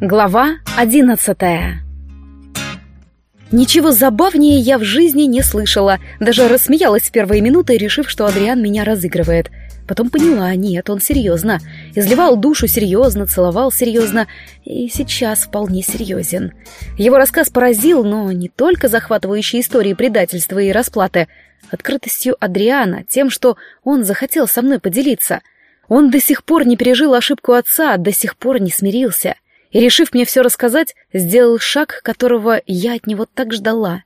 Глава одиннадцатая Ничего забавнее я в жизни не слышала, даже рассмеялась в первые минуты, решив, что Адриан меня разыгрывает. Потом поняла, нет, он серьезно. Изливал душу серьезно, целовал серьезно и сейчас вполне серьезен. Его рассказ поразил, но не только захватывающей историей предательства и расплаты, открытостью Адриана, тем, что он захотел со мной поделиться. Он до сих пор не пережил ошибку отца, до сих пор не смирился. И, решив мне все рассказать, сделал шаг, которого я от него так ждала.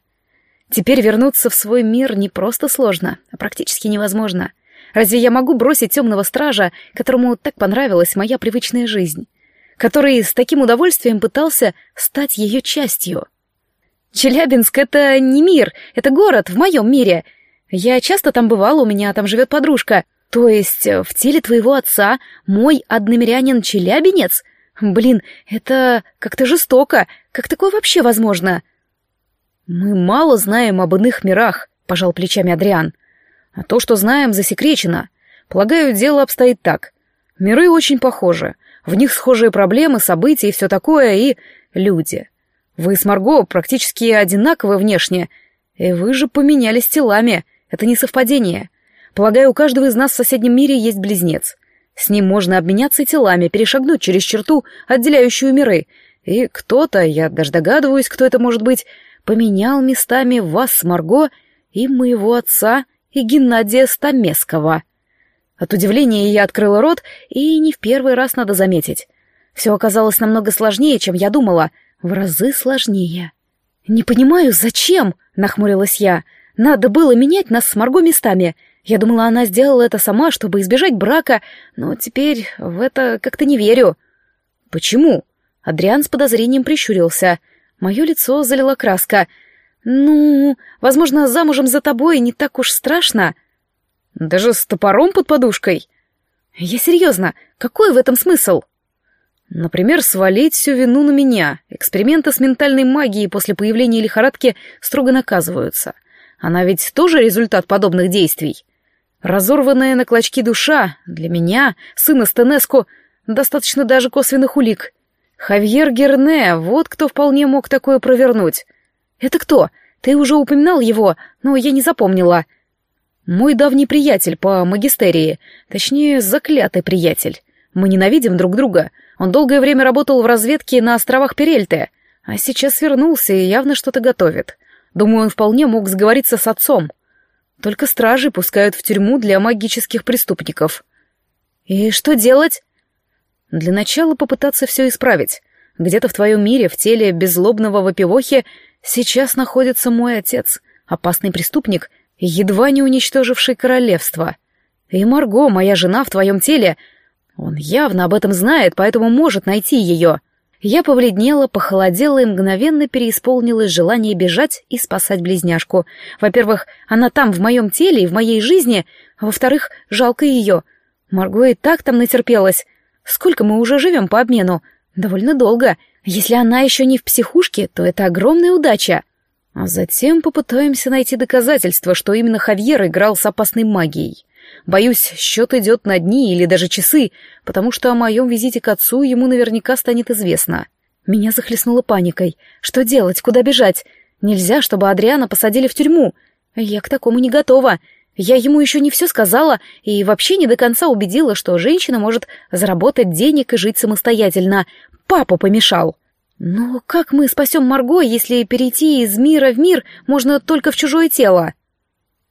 Теперь вернуться в свой мир не просто сложно, а практически невозможно — Разве я могу бросить темного стража, которому так понравилась моя привычная жизнь? Который с таким удовольствием пытался стать ее частью? Челябинск — это не мир, это город в моем мире. Я часто там бывала, у меня там живет подружка. То есть э, в теле твоего отца мой одномирянин челябинец? Блин, это как-то жестоко. Как такое вообще возможно? Мы мало знаем об иных мирах, пожал плечами Адриан. А то, что знаем, засекречено. Полагаю, дело обстоит так. Миры очень похожи. В них схожие проблемы, события и все такое, и люди. Вы с Марго практически одинаковы внешне, и вы же поменялись телами. Это не совпадение. Полагаю, у каждого из нас в соседнем мире есть близнец. С ним можно обменяться телами, перешагнуть через черту, отделяющую миры. И кто-то, я даже догадываюсь, кто это может быть, поменял местами вас с Марго и моего отца и Геннадия Стамеского. От удивления я открыла рот, и не в первый раз надо заметить. Все оказалось намного сложнее, чем я думала, в разы сложнее. «Не понимаю, зачем?» — нахмурилась я. «Надо было менять нас с Марго местами. Я думала, она сделала это сама, чтобы избежать брака, но теперь в это как-то не верю». «Почему?» Адриан с подозрением прищурился. Мое лицо залила краска — «Ну, возможно, замужем за тобой не так уж страшно». «Даже с топором под подушкой?» «Я серьезно, какой в этом смысл?» Например, свалить всю вину на меня. Эксперименты с ментальной магией после появления лихорадки строго наказываются. Она ведь тоже результат подобных действий. Разорванная на клочки душа для меня, сына Стенеску, достаточно даже косвенных улик. Хавьер Герне, вот кто вполне мог такое провернуть. «Это кто? Ты уже упоминал его, но я не запомнила». «Мой давний приятель по магистерии, точнее, заклятый приятель. Мы ненавидим друг друга. Он долгое время работал в разведке на островах Перельте, а сейчас вернулся и явно что-то готовит. Думаю, он вполне мог сговориться с отцом. Только стражи пускают в тюрьму для магических преступников». «И что делать?» «Для начала попытаться все исправить. Где-то в твоем мире, в теле беззлобного вопивохи, Сейчас находится мой отец, опасный преступник, едва не уничтоживший королевство. И Марго, моя жена в твоем теле. Он явно об этом знает, поэтому может найти ее. Я побледнела, похолодела и мгновенно переисполнилось желание бежать и спасать близняшку. Во-первых, она там в моем теле и в моей жизни, а во-вторых, жалко ее. Марго и так там натерпелась. Сколько мы уже живем по обмену? Довольно долго. Если она еще не в психушке, то это огромная удача. А затем попытаемся найти доказательства, что именно Хавьер играл с опасной магией. Боюсь, счет идет на дни или даже часы, потому что о моем визите к отцу ему наверняка станет известно. Меня захлестнуло паникой. Что делать? Куда бежать? Нельзя, чтобы Адриана посадили в тюрьму. Я к такому не готова. Я ему еще не все сказала и вообще не до конца убедила, что женщина может заработать денег и жить самостоятельно. Папа помешал. Но как мы спасем Марго, если перейти из мира в мир можно только в чужое тело?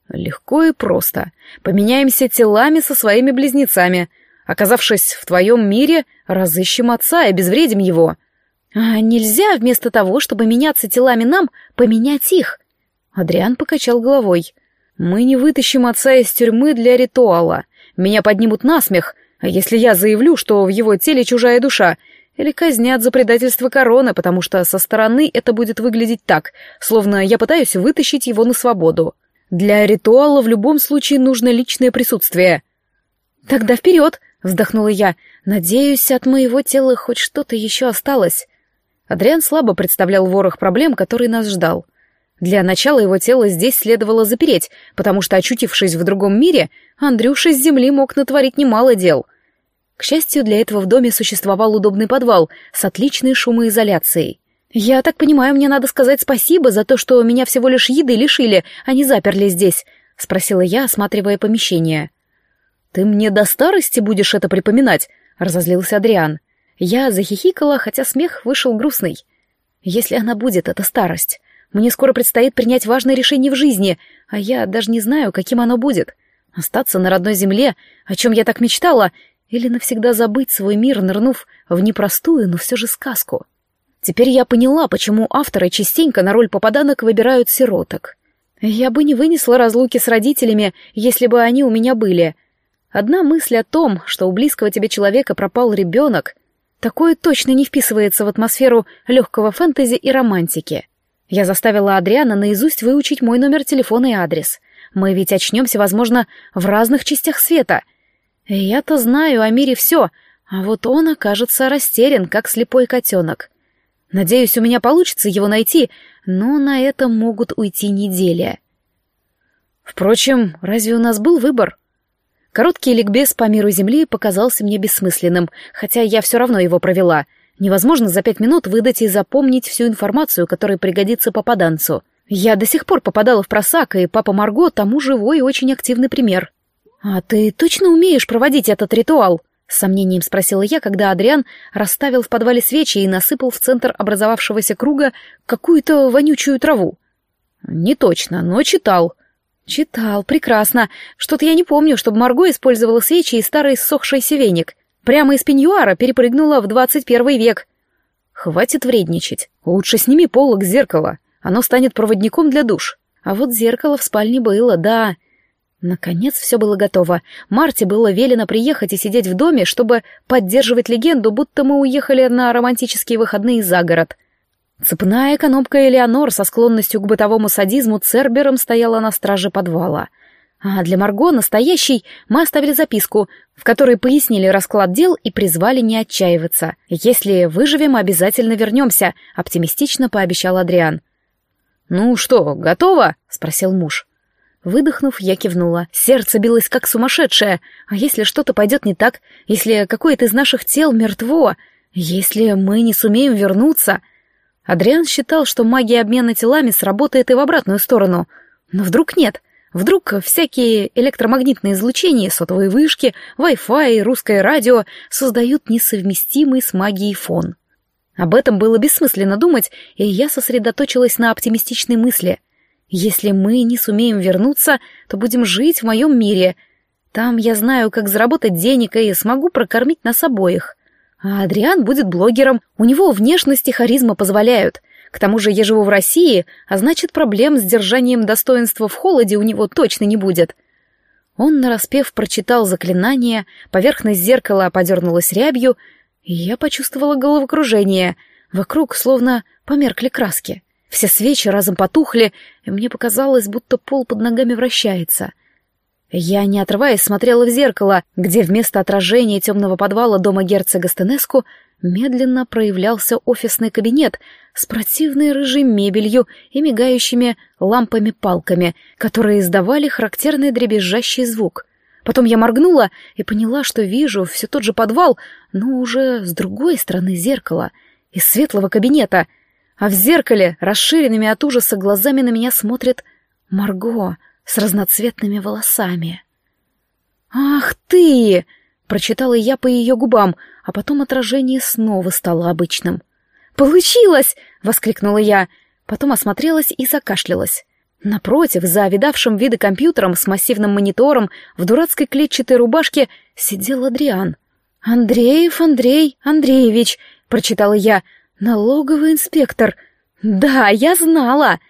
Легко и просто. Поменяемся телами со своими близнецами. Оказавшись в твоем мире, разыщем отца и обезвредим его. А нельзя вместо того, чтобы меняться телами нам, поменять их? Адриан покачал головой. Мы не вытащим отца из тюрьмы для ритуала. Меня поднимут на смех, а если я заявлю, что в его теле чужая душа, или казнят за предательство короны, потому что со стороны это будет выглядеть так, словно я пытаюсь вытащить его на свободу. Для ритуала в любом случае нужно личное присутствие. «Тогда вперед!» — вздохнула я. «Надеюсь, от моего тела хоть что-то еще осталось». Адриан слабо представлял ворох проблем, который нас ждал. Для начала его тело здесь следовало запереть, потому что, очутившись в другом мире, Андрюша с земли мог натворить немало дел. К счастью, для этого в доме существовал удобный подвал с отличной шумоизоляцией. «Я так понимаю, мне надо сказать спасибо за то, что меня всего лишь еды лишили, а не заперли здесь», — спросила я, осматривая помещение. «Ты мне до старости будешь это припоминать?» — разозлился Адриан. Я захихикала, хотя смех вышел грустный. «Если она будет, это старость. Мне скоро предстоит принять важное решение в жизни, а я даже не знаю, каким оно будет. Остаться на родной земле, о чем я так мечтала, или навсегда забыть свой мир, нырнув в непростую, но все же сказку. Теперь я поняла, почему авторы частенько на роль попаданок выбирают сироток. Я бы не вынесла разлуки с родителями, если бы они у меня были. Одна мысль о том, что у близкого тебе человека пропал ребенок, такое точно не вписывается в атмосферу легкого фэнтези и романтики. Я заставила Адриана наизусть выучить мой номер телефона и адрес. Мы ведь очнемся, возможно, в разных частях света — я-то знаю о мире все, а вот он окажется растерян, как слепой котенок. Надеюсь, у меня получится его найти, но на это могут уйти недели. Впрочем, разве у нас был выбор? Короткий ликбез по миру Земли показался мне бессмысленным, хотя я все равно его провела. Невозможно за пять минут выдать и запомнить всю информацию, которая пригодится попаданцу. Я до сих пор попадала в просак, и папа Марго тому живой и очень активный пример. «А ты точно умеешь проводить этот ритуал?» — с сомнением спросила я, когда Адриан расставил в подвале свечи и насыпал в центр образовавшегося круга какую-то вонючую траву. «Не точно, но читал». «Читал, прекрасно. Что-то я не помню, чтобы Марго использовала свечи и старый ссохшийся веник. Прямо из пеньюара перепрыгнула в двадцать первый век». «Хватит вредничать. Лучше сними полок зеркала. Оно станет проводником для душ». А вот зеркало в спальне было, да. Наконец все было готово. Марте было велено приехать и сидеть в доме, чтобы поддерживать легенду, будто мы уехали на романтические выходные за город. Цепная экономка Элеонор со склонностью к бытовому садизму Цербером стояла на страже подвала. А для Марго, настоящей, мы оставили записку, в которой пояснили расклад дел и призвали не отчаиваться. «Если выживем, обязательно вернемся», — оптимистично пообещал Адриан. «Ну что, готово?» — спросил муж. Выдохнув, я кивнула. Сердце билось как сумасшедшее. А если что-то пойдет не так? Если какое-то из наших тел мертво? Если мы не сумеем вернуться? Адриан считал, что магия обмена телами сработает и в обратную сторону. Но вдруг нет. Вдруг всякие электромагнитные излучения, сотовые вышки, Wi-Fi русское радио создают несовместимый с магией фон. Об этом было бессмысленно думать, и я сосредоточилась на оптимистичной мысли — если мы не сумеем вернуться, то будем жить в моем мире. Там я знаю, как заработать денег и смогу прокормить нас обоих. А Адриан будет блогером, у него внешность и харизма позволяют. К тому же я живу в России, а значит, проблем с держанием достоинства в холоде у него точно не будет. Он нараспев прочитал заклинание, поверхность зеркала подернулась рябью, и я почувствовала головокружение. Вокруг словно померкли краски. Все свечи разом потухли, и мне показалось, будто пол под ногами вращается. Я, не отрываясь, смотрела в зеркало, где вместо отражения темного подвала дома герцога Стенеску медленно проявлялся офисный кабинет с противной рыжей мебелью и мигающими лампами-палками, которые издавали характерный дребезжащий звук. Потом я моргнула и поняла, что вижу все тот же подвал, но уже с другой стороны зеркала, из светлого кабинета — а в зеркале расширенными от ужаса глазами на меня смотрит Марго с разноцветными волосами. «Ах ты!» — прочитала я по ее губам, а потом отражение снова стало обычным. «Получилось!» — воскликнула я, потом осмотрелась и закашлялась. Напротив, за видавшим виды компьютером с массивным монитором в дурацкой клетчатой рубашке сидел Адриан. «Андреев Андрей Андреевич», — прочитала я, Налоговый инспектор. Да, я знала.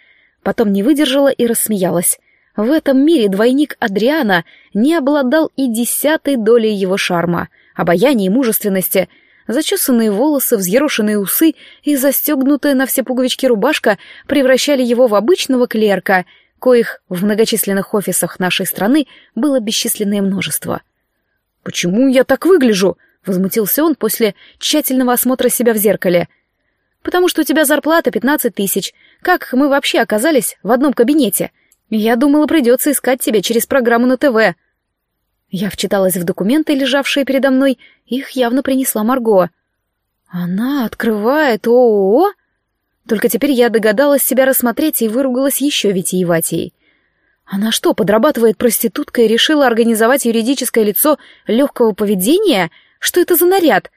Потом не выдержала и рассмеялась. В этом мире двойник Адриана не обладал и десятой долей его шарма, обаяния и мужественности. Зачесанные волосы, взъерошенные усы и застегнутая на все пуговички рубашка превращали его в обычного клерка, коих в многочисленных офисах нашей страны было бесчисленное множество. «Почему я так выгляжу?» — возмутился он после тщательного осмотра себя в зеркале — потому что у тебя зарплата пятнадцать тысяч. Как мы вообще оказались в одном кабинете? Я думала, придется искать тебя через программу на ТВ». Я вчиталась в документы, лежавшие передо мной, их явно принесла Марго. Она открывает ООО? Только теперь я догадалась себя рассмотреть и выругалась еще витиеватей. Она что, подрабатывает проституткой и решила организовать юридическое лицо легкого поведения? Что это за наряд?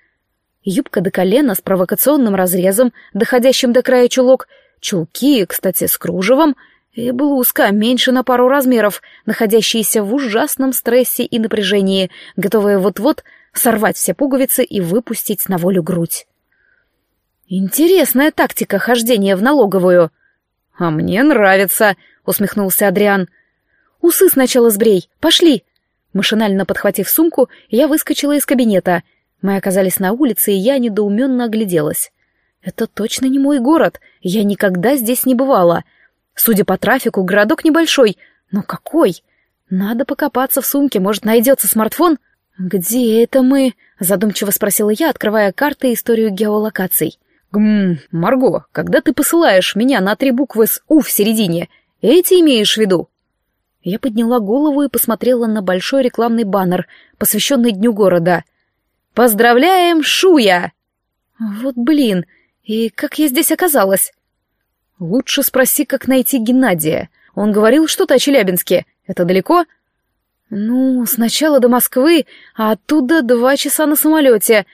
Юбка до колена с провокационным разрезом, доходящим до края чулок, чулки, кстати, с кружевом — и блузка меньше на пару размеров, находящаяся в ужасном стрессе и напряжении, готовая вот-вот сорвать все пуговицы и выпустить на волю грудь. «Интересная тактика хождения в налоговую». «А мне нравится», — усмехнулся Адриан. «Усы сначала сбрей, пошли». Машинально подхватив сумку, я выскочила из кабинета. Мы оказались на улице, и я недоуменно огляделась. «Это точно не мой город, я никогда здесь не бывала». Судя по трафику, городок небольшой. Но какой? Надо покопаться в сумке, может, найдется смартфон? «Где это мы?» — задумчиво спросила я, открывая карты и историю геолокаций. «Гм, Марго, когда ты посылаешь меня на три буквы с «У» в середине, эти имеешь в виду?» Я подняла голову и посмотрела на большой рекламный баннер, посвященный Дню города. «Поздравляем, Шуя!» «Вот блин, и как я здесь оказалась?» «Лучше спроси, как найти Геннадия. Он говорил что-то о Челябинске. Это далеко?» «Ну, сначала до Москвы, а оттуда два часа на самолете.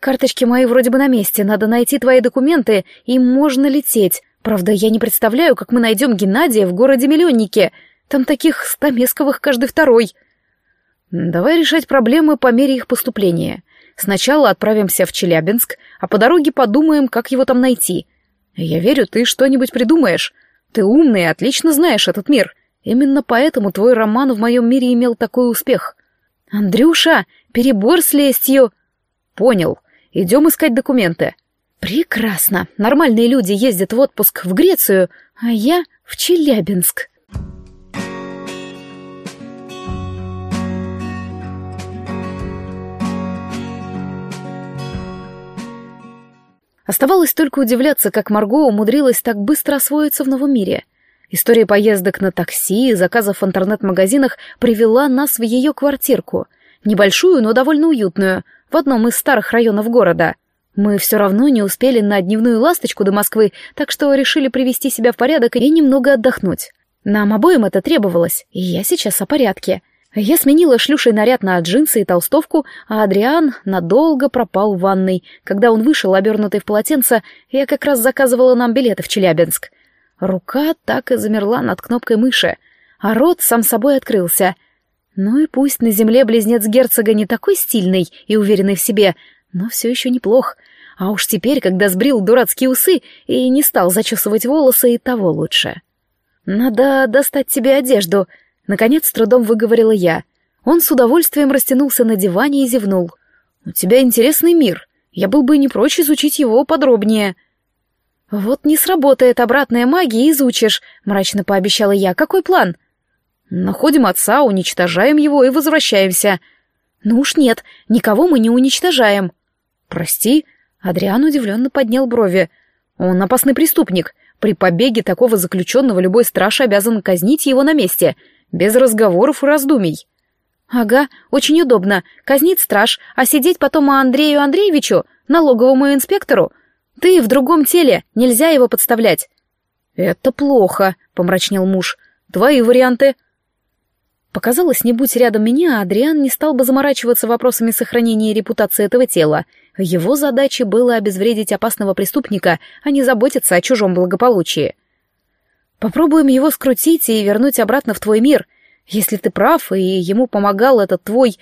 Карточки мои вроде бы на месте, надо найти твои документы, и можно лететь. Правда, я не представляю, как мы найдем Геннадия в городе-миллионнике. Там таких стамесковых каждый второй». «Давай решать проблемы по мере их поступления. Сначала отправимся в Челябинск, а по дороге подумаем, как его там найти. «Я верю, ты что-нибудь придумаешь. Ты умный и отлично знаешь этот мир. Именно поэтому твой роман в моем мире имел такой успех». «Андрюша, перебор с лестью!» «Понял. Идем искать документы». «Прекрасно. Нормальные люди ездят в отпуск в Грецию, а я в Челябинск». Оставалось только удивляться, как Марго умудрилась так быстро освоиться в новом мире. История поездок на такси и заказов в интернет-магазинах привела нас в ее квартирку. Небольшую, но довольно уютную, в одном из старых районов города. Мы все равно не успели на дневную ласточку до Москвы, так что решили привести себя в порядок и немного отдохнуть. Нам обоим это требовалось, и я сейчас о порядке — я сменила шлюшей наряд на джинсы и толстовку, а Адриан надолго пропал в ванной. Когда он вышел, обернутый в полотенце, я как раз заказывала нам билеты в Челябинск. Рука так и замерла над кнопкой мыши, а рот сам собой открылся. Ну и пусть на земле близнец герцога не такой стильный и уверенный в себе, но все еще неплох. А уж теперь, когда сбрил дурацкие усы и не стал зачесывать волосы, и того лучше. «Надо достать тебе одежду», Наконец, с трудом выговорила я. Он с удовольствием растянулся на диване и зевнул. «У тебя интересный мир. Я был бы не прочь изучить его подробнее». «Вот не сработает обратная магия, изучишь», — мрачно пообещала я. «Какой план?» «Находим отца, уничтожаем его и возвращаемся». «Ну уж нет, никого мы не уничтожаем». «Прости», — Адриан удивленно поднял брови. «Он опасный преступник. При побеге такого заключенного любой страж обязан казнить его на месте. Без разговоров и раздумий. Ага, очень удобно. Казнить страж, а сидеть потом у Андрею Андреевичу, налоговому инспектору. Ты в другом теле, нельзя его подставлять. Это плохо, помрачнел муж. Твои варианты. Показалось, не будь рядом меня, Адриан не стал бы заморачиваться вопросами сохранения репутации этого тела. Его задачей было обезвредить опасного преступника, а не заботиться о чужом благополучии. Попробуем его скрутить и вернуть обратно в твой мир. Если ты прав, и ему помогал этот твой...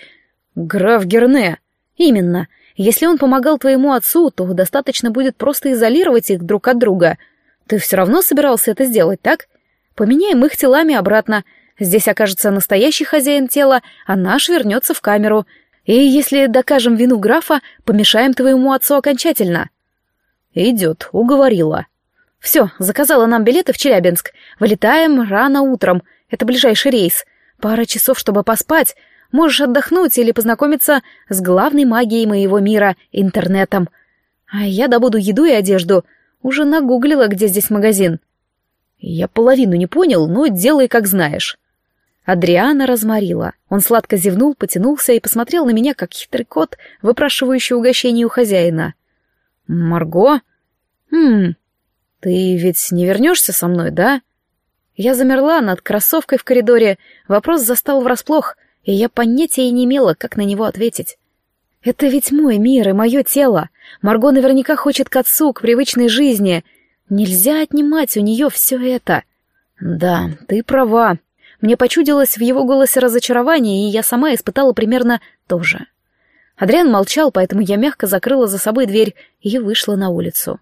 граф Герне. Именно. Если он помогал твоему отцу, то достаточно будет просто изолировать их друг от друга. Ты все равно собирался это сделать, так? Поменяем их телами обратно. Здесь окажется настоящий хозяин тела, а наш вернется в камеру. И если докажем вину графа, помешаем твоему отцу окончательно. Идет, уговорила. Все, заказала нам билеты в Челябинск. Вылетаем рано утром. Это ближайший рейс. Пара часов, чтобы поспать. Можешь отдохнуть или познакомиться с главной магией моего мира — интернетом. А я добуду еду и одежду. Уже нагуглила, где здесь магазин. Я половину не понял, но делай, как знаешь. Адриана разморила. Он сладко зевнул, потянулся и посмотрел на меня, как хитрый кот, выпрашивающий угощение у хозяина. «Марго? Хм, ты ведь не вернешься со мной, да?» Я замерла над кроссовкой в коридоре. Вопрос застал врасплох, и я понятия не имела, как на него ответить. «Это ведь мой мир и мое тело. Марго наверняка хочет к отцу, к привычной жизни. Нельзя отнимать у нее все это». «Да, ты права», мне почудилось в его голосе разочарование, и я сама испытала примерно то же. Адриан молчал, поэтому я мягко закрыла за собой дверь и вышла на улицу.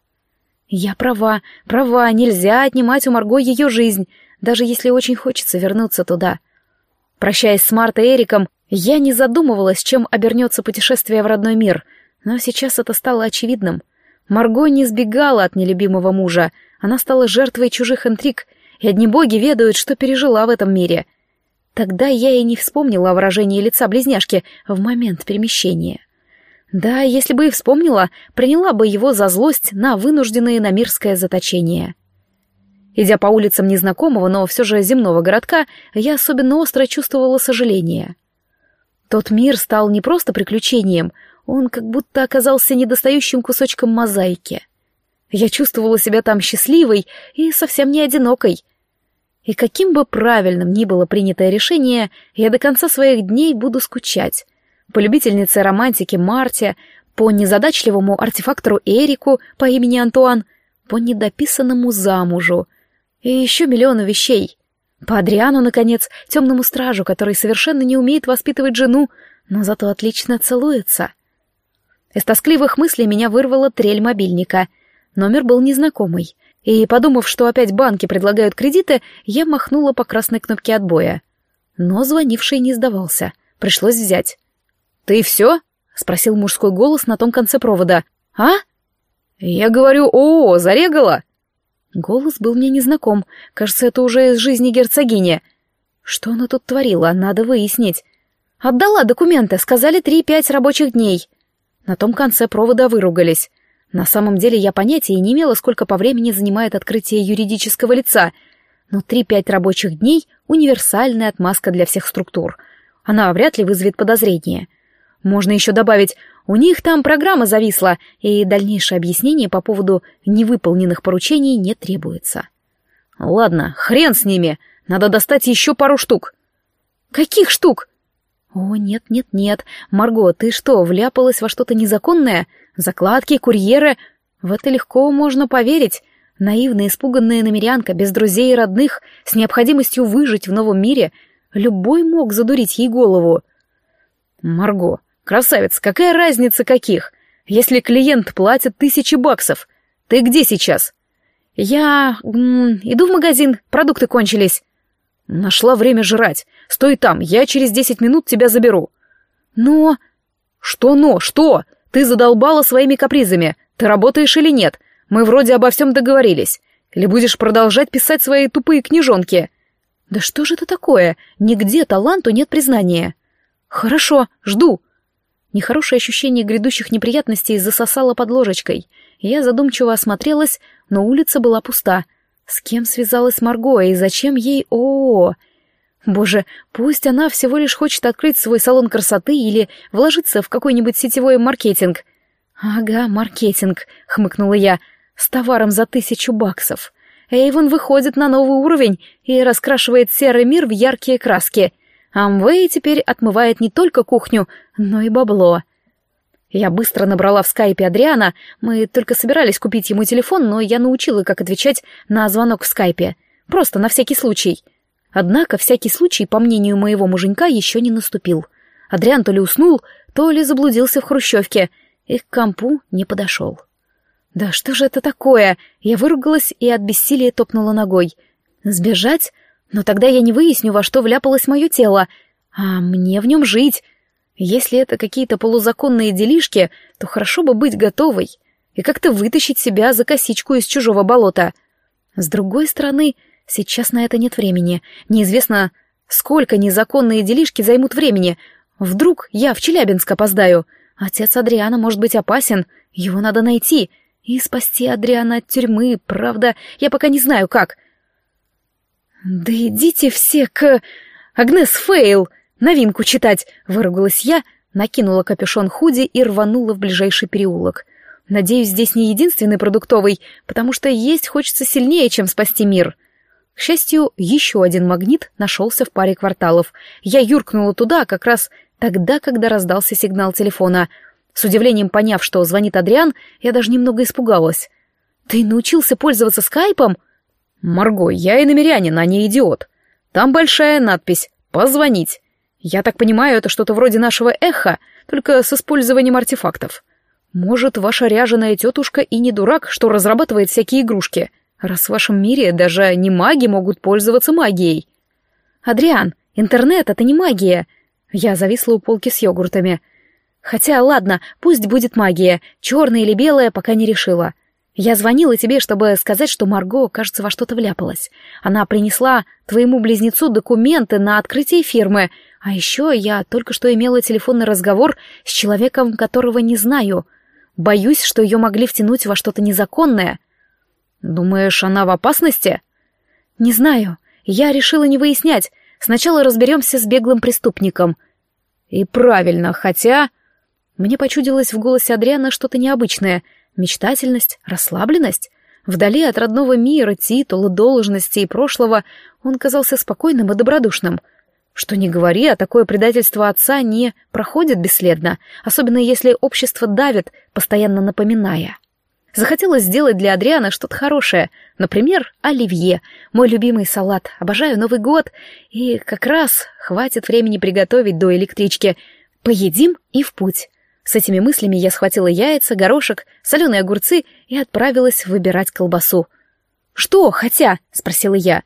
Я права, права, нельзя отнимать у Марго ее жизнь, даже если очень хочется вернуться туда. Прощаясь с Мартой и Эриком, я не задумывалась, чем обернется путешествие в родной мир, но сейчас это стало очевидным. Марго не сбегала от нелюбимого мужа, она стала жертвой чужих интриг — и одни боги ведают, что пережила в этом мире. Тогда я и не вспомнила о выражении лица близняшки в момент перемещения. Да, если бы и вспомнила, приняла бы его за злость на вынужденное намирское заточение. Идя по улицам незнакомого, но все же земного городка, я особенно остро чувствовала сожаление. Тот мир стал не просто приключением, он как будто оказался недостающим кусочком мозаики. Я чувствовала себя там счастливой и совсем не одинокой. И каким бы правильным ни было принятое решение, я до конца своих дней буду скучать. По любительнице романтики Марте, по незадачливому артефактору Эрику по имени Антуан, по недописанному замужу и еще миллиону вещей. По Адриану, наконец, темному стражу, который совершенно не умеет воспитывать жену, но зато отлично целуется. Из тоскливых мыслей меня вырвала трель мобильника — Номер был незнакомый, и, подумав, что опять банки предлагают кредиты, я махнула по красной кнопке отбоя. Но звонивший не сдавался. Пришлось взять. «Ты все?» — спросил мужской голос на том конце провода. «А?» «Я говорю, о, зарегала!» Голос был мне незнаком. Кажется, это уже из жизни герцогини. Что она тут творила, надо выяснить. «Отдала документы, сказали три-пять рабочих дней». На том конце провода выругались. На самом деле я понятия не имела, сколько по времени занимает открытие юридического лица, но 3-5 рабочих дней — универсальная отмазка для всех структур. Она вряд ли вызовет подозрение. Можно еще добавить, у них там программа зависла, и дальнейшее объяснение по поводу невыполненных поручений не требуется. Ладно, хрен с ними, надо достать еще пару штук. Каких штук? О, нет, нет, нет, Марго, ты что, вляпалась во что-то незаконное? Закладки, курьеры. В это легко можно поверить. Наивная, испуганная намерянка, без друзей и родных, с необходимостью выжить в новом мире. Любой мог задурить ей голову. Марго, красавец, какая разница каких? Если клиент платит тысячи баксов. Ты где сейчас? Я... М, иду в магазин, продукты кончились. Нашла время жрать. Стой там, я через десять минут тебя заберу. Но... Что но? Что? Ты задолбала своими капризами. Ты работаешь или нет? Мы вроде обо всем договорились. Или будешь продолжать писать свои тупые книжонки? Да что же это такое? Нигде таланту нет признания. Хорошо, жду. Нехорошее ощущение грядущих неприятностей засосало под ложечкой. Я задумчиво осмотрелась, но улица была пуста. С кем связалась Марго и зачем ей ООО? Боже, пусть она всего лишь хочет открыть свой салон красоты или вложиться в какой-нибудь сетевой маркетинг. Ага, маркетинг, хмыкнула я, с товаром за тысячу баксов. Эйвон выходит на новый уровень и раскрашивает серый мир в яркие краски. Амвей теперь отмывает не только кухню, но и бабло. Я быстро набрала в скайпе Адриана, мы только собирались купить ему телефон, но я научила, как отвечать на звонок в скайпе. Просто на всякий случай — Однако всякий случай, по мнению моего муженька, еще не наступил. Адриан то ли уснул, то ли заблудился в хрущевке, и к компу не подошел. «Да что же это такое?» Я выругалась и от бессилия топнула ногой. «Сбежать? Но тогда я не выясню, во что вляпалось мое тело. А мне в нем жить. Если это какие-то полузаконные делишки, то хорошо бы быть готовой и как-то вытащить себя за косичку из чужого болота. С другой стороны, Сейчас на это нет времени. Неизвестно, сколько незаконные делишки займут времени. Вдруг я в Челябинск опоздаю. Отец Адриана может быть опасен. Его надо найти. И спасти Адриана от тюрьмы. Правда, я пока не знаю как. Да идите все к... Агнес Фейл! Новинку читать!» — выругалась я, накинула капюшон худи и рванула в ближайший переулок. Надеюсь, здесь не единственный продуктовый, потому что есть хочется сильнее, чем спасти мир. К счастью, еще один магнит нашелся в паре кварталов. Я юркнула туда как раз тогда, когда раздался сигнал телефона. С удивлением поняв, что звонит Адриан, я даже немного испугалась. «Ты научился пользоваться скайпом?» «Марго, я и намерянин, а не идиот. Там большая надпись «Позвонить». Я так понимаю, это что-то вроде нашего эха, только с использованием артефактов. Может, ваша ряженая тетушка и не дурак, что разрабатывает всякие игрушки, раз в вашем мире даже не маги могут пользоваться магией. Адриан, интернет — это не магия. Я зависла у полки с йогуртами. Хотя, ладно, пусть будет магия, черная или белая, пока не решила. Я звонила тебе, чтобы сказать, что Марго, кажется, во что-то вляпалась. Она принесла твоему близнецу документы на открытие фирмы, а еще я только что имела телефонный разговор с человеком, которого не знаю — Боюсь, что ее могли втянуть во что-то незаконное. Думаешь, она в опасности? Не знаю. Я решила не выяснять. Сначала разберемся с беглым преступником. И правильно, хотя... Мне почудилось в голосе Адриана что-то необычное. Мечтательность, расслабленность. Вдали от родного мира, титула, должности и прошлого он казался спокойным и добродушным — что не говори, а такое предательство отца не проходит бесследно, особенно если общество давит, постоянно напоминая. Захотелось сделать для Адриана что-то хорошее, например, оливье, мой любимый салат, обожаю Новый год, и как раз хватит времени приготовить до электрички. Поедим и в путь. С этими мыслями я схватила яйца, горошек, соленые огурцы и отправилась выбирать колбасу. «Что, хотя?» — спросила я.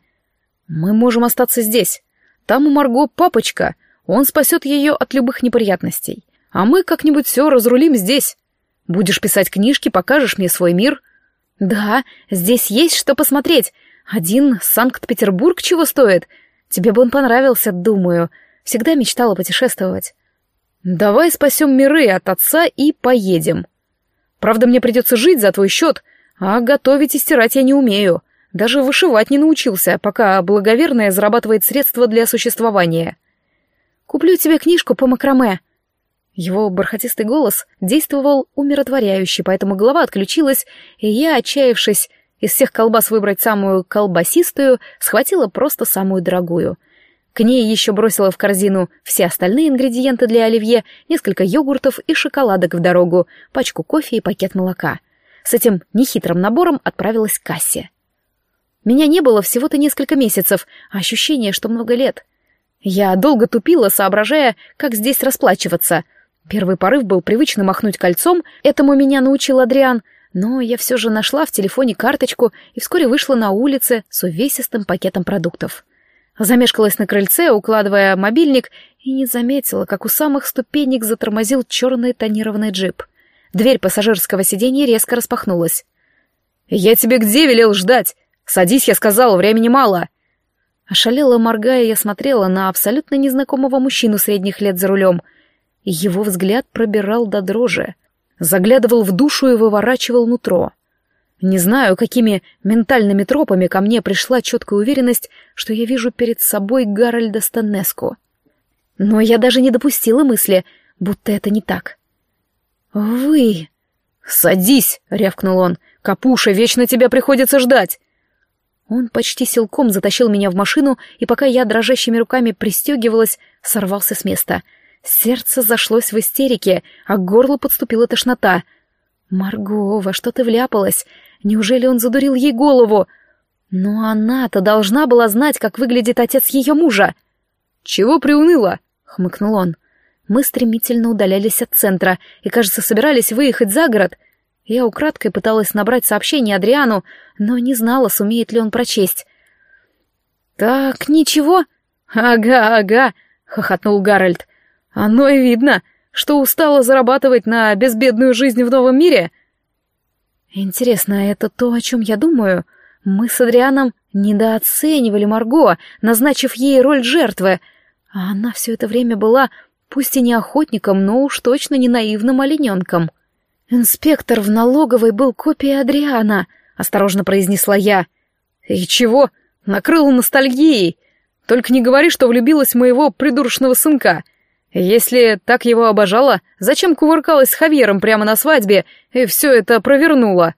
«Мы можем остаться здесь. Там у Марго папочка, он спасет ее от любых неприятностей. А мы как-нибудь все разрулим здесь. Будешь писать книжки, покажешь мне свой мир. Да, здесь есть что посмотреть. Один Санкт-Петербург чего стоит? Тебе бы он понравился, думаю. Всегда мечтала путешествовать. Давай спасем миры от отца и поедем. Правда, мне придется жить за твой счет, а готовить и стирать я не умею. Даже вышивать не научился, пока благоверная зарабатывает средства для существования. Куплю тебе книжку по макраме. Его бархатистый голос действовал умиротворяюще, поэтому голова отключилась, и я, отчаявшись из всех колбас выбрать самую колбасистую, схватила просто самую дорогую. К ней еще бросила в корзину все остальные ингредиенты для оливье, несколько йогуртов и шоколадок в дорогу, пачку кофе и пакет молока. С этим нехитрым набором отправилась к кассе. Меня не было всего-то несколько месяцев, а ощущение, что много лет. Я долго тупила, соображая, как здесь расплачиваться. Первый порыв был привычно махнуть кольцом, этому меня научил Адриан, но я все же нашла в телефоне карточку и вскоре вышла на улице с увесистым пакетом продуктов. Замешкалась на крыльце, укладывая мобильник, и не заметила, как у самых ступенек затормозил черный тонированный джип. Дверь пассажирского сиденья резко распахнулась. «Я тебе где велел ждать?» «Садись, я сказала, времени мало!» Ошалела, моргая, я смотрела на абсолютно незнакомого мужчину средних лет за рулем. Его взгляд пробирал до дрожи, заглядывал в душу и выворачивал нутро. Не знаю, какими ментальными тропами ко мне пришла четкая уверенность, что я вижу перед собой Гарольда Станеску. Но я даже не допустила мысли, будто это не так. «Вы...» «Садись!» — рявкнул он. «Капуша, вечно тебя приходится ждать!» Он почти силком затащил меня в машину, и пока я дрожащими руками пристегивалась, сорвался с места. Сердце зашлось в истерике, а к горлу подступила тошнота. «Марго, во что ты вляпалась? Неужели он задурил ей голову? Но она-то должна была знать, как выглядит отец ее мужа!» «Чего приуныла?» — хмыкнул он. Мы стремительно удалялись от центра и, кажется, собирались выехать за город — я украдкой пыталась набрать сообщение Адриану, но не знала, сумеет ли он прочесть. «Так, ничего?» «Ага, ага», — хохотнул Гарольд. «Оно и видно, что устала зарабатывать на безбедную жизнь в новом мире». «Интересно, это то, о чем я думаю? Мы с Адрианом недооценивали Марго, назначив ей роль жертвы, а она все это время была, пусть и не охотником, но уж точно не наивным олененком». «Инспектор в налоговой был копией Адриана», — осторожно произнесла я. «И чего? Накрыл ностальгией. Только не говори, что влюбилась в моего придурочного сынка. Если так его обожала, зачем кувыркалась с Хавьером прямо на свадьбе и все это провернула?»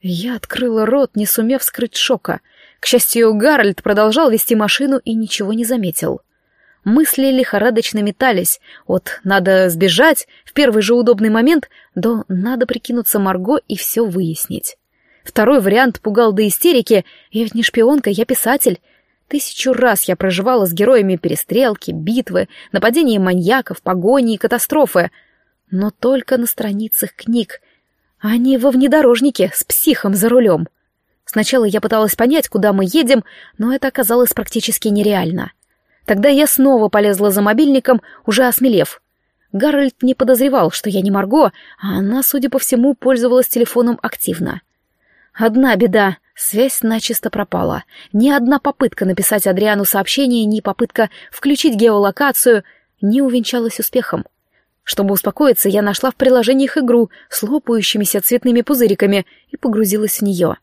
Я открыла рот, не сумев скрыть шока. К счастью, Гарольд продолжал вести машину и ничего не заметил. Мысли лихорадочно метались от «надо сбежать» в первый же удобный момент до «надо прикинуться Марго и все выяснить». Второй вариант пугал до истерики. Я ведь не шпионка, я писатель. Тысячу раз я проживала с героями перестрелки, битвы, нападения маньяков, погони и катастрофы. Но только на страницах книг, а не во внедорожнике с психом за рулем. Сначала я пыталась понять, куда мы едем, но это оказалось практически нереально. Тогда я снова полезла за мобильником, уже осмелев. Гарольд не подозревал, что я не Марго, а она, судя по всему, пользовалась телефоном активно. Одна беда — связь начисто пропала. Ни одна попытка написать Адриану сообщение, ни попытка включить геолокацию не увенчалась успехом. Чтобы успокоиться, я нашла в приложениях игру с лопающимися цветными пузыриками и погрузилась в нее.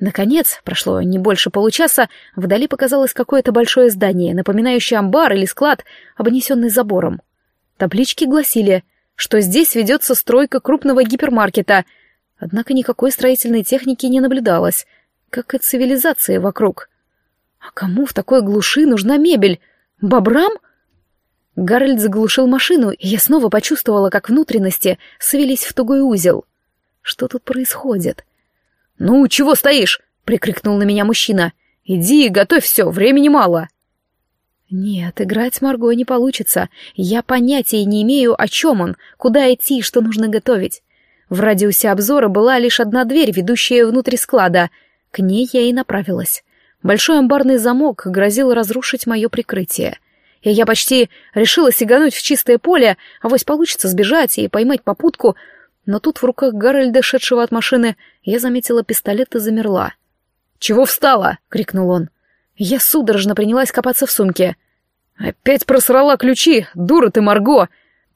Наконец, прошло не больше получаса, вдали показалось какое-то большое здание, напоминающее амбар или склад, обнесенный забором. Таблички гласили, что здесь ведется стройка крупного гипермаркета — Однако никакой строительной техники не наблюдалось, как и цивилизации вокруг. А кому в такой глуши нужна мебель? Бобрам? Гарольд заглушил машину, и я снова почувствовала, как внутренности свелись в тугой узел. Что тут происходит? «Ну, чего стоишь?» — прикрикнул на меня мужчина. «Иди и готовь все, времени мало». Нет, играть Марго не получится. Я понятия не имею, о чем он, куда идти и что нужно готовить. В радиусе обзора была лишь одна дверь, ведущая внутрь склада. К ней я и направилась. Большой амбарный замок грозил разрушить мое прикрытие. И я почти решила сигануть в чистое поле, а вось получится сбежать и поймать попутку, но тут в руках Гарольда, шедшего от машины, я заметила пистолет и замерла. «Чего встала?» — крикнул он. Я судорожно принялась копаться в сумке. «Опять просрала ключи, дура ты, Марго!